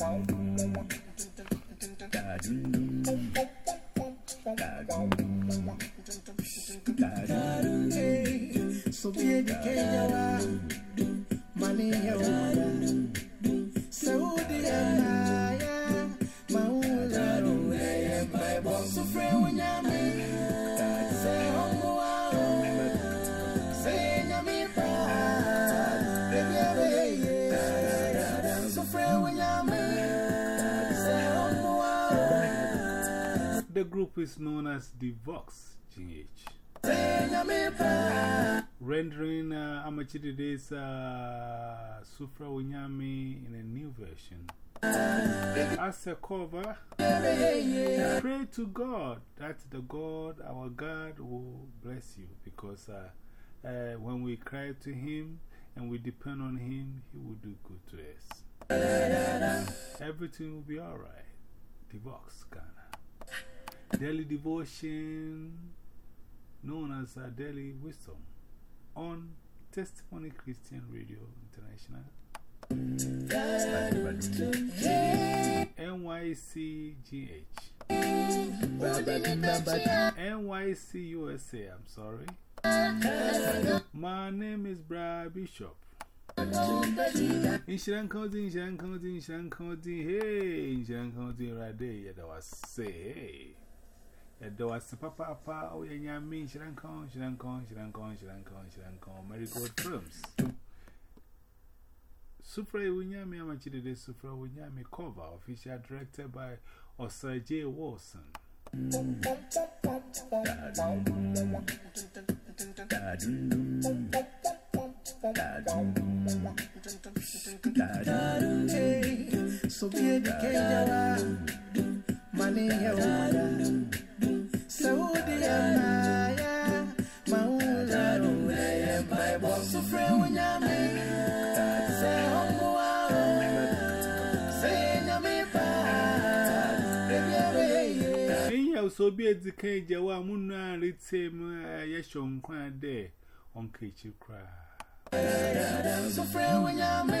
So The group is known as the Vox GH. Rendering uh, Amakye Dede's uh, Sufra Winyami in a new version. As a cover, pray to God that the God, our God, will bless you because uh, uh, when we cry to Him and we depend on Him, He will do good to us. Everything will be alright. The Divox Ghana. Daily devotion known as uh, Daily Wisdom on Testimony Christian Radio International. NYCGH. NYC USA, I'm sorry. My name is Brad Bishop. Inshiran County, Inshiran County, Inshiran County, hey, Inshiran County, right there, yeah, that was say, hey. There was a papa, oh, yeah, Films. Supra Amachide Supra Winyami cover, official directed by Osir J. Wilson. So be so friend when you're me, say, oh, say, Yami, Enya so be a decay Jawa Muna Ritim Yashon Kwan Day on Kitchen Cry. so friend when you're me,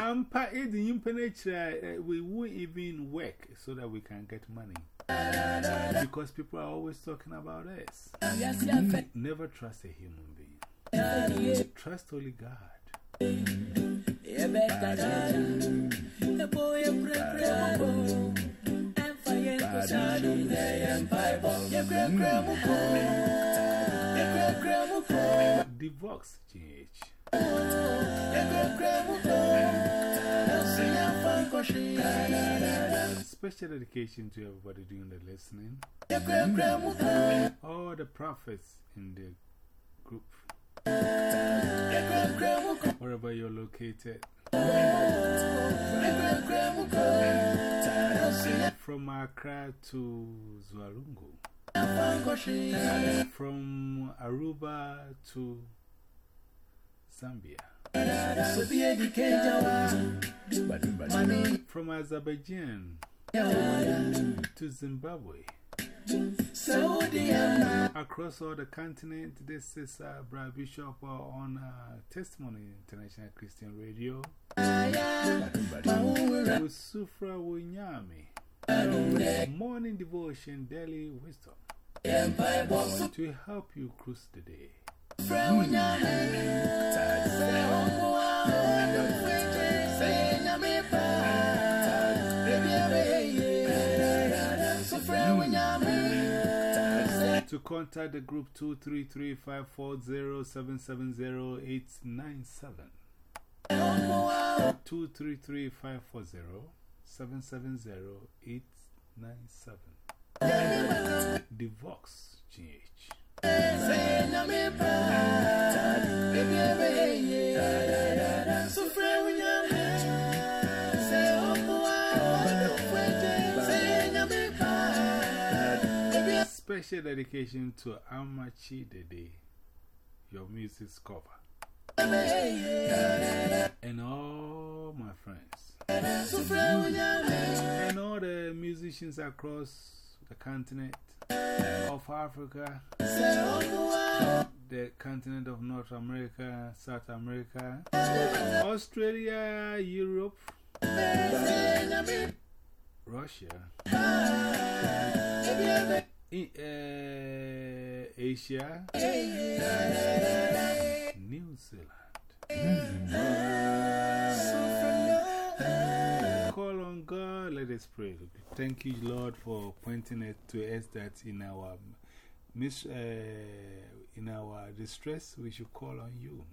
Ampa is the impenetrate, eh, we won't even work so that we can get money. Because people are always talking about us. Never trust a human being. Trust only God. Divox GH. Special dedication to everybody doing the listening. All the prophets in the group. Wherever you're located. From Accra to Zuarungu. From Aruba to Zambia. From Azerbaijan to Zimbabwe. Across all the continent, this is uh, Brad Bishop uh, on uh, Testimony International Christian Radio. With Winyami. Morning devotion, daily wisdom. To help you cruise the day. Hmm. To contact the group 233 540 770 233 540 770-897. Divox GH. Special dedication to Amakye Dede, your music's cover, and all my friends. And all the musicians across the continent of Africa, the continent of North America, South America, Australia, Europe, Russia, uh, Asia, New Zealand. Call God, let us pray. Thank you, Lord, for pointing it to us that in our, mis uh, in our distress, we should call on you,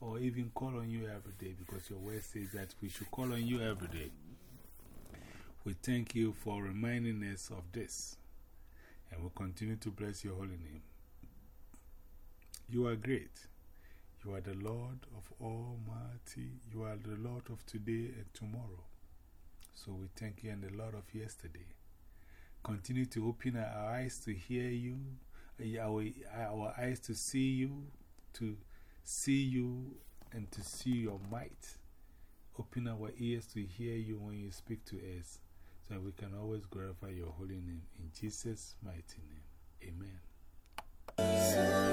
or even call on you every day, because your word says that we should call on you every day. We thank you for reminding us of this, and we continue to bless your holy name. You are great. You are the Lord of Almighty. You are the Lord of today and tomorrow. So we thank you and the Lord of yesterday. Continue to open our eyes to hear you, eh, our, our eyes to see you, to see you, and to see your might. Open our ears to hear you when you speak to us, so we can always glorify your holy name. In Jesus' mighty name, amen.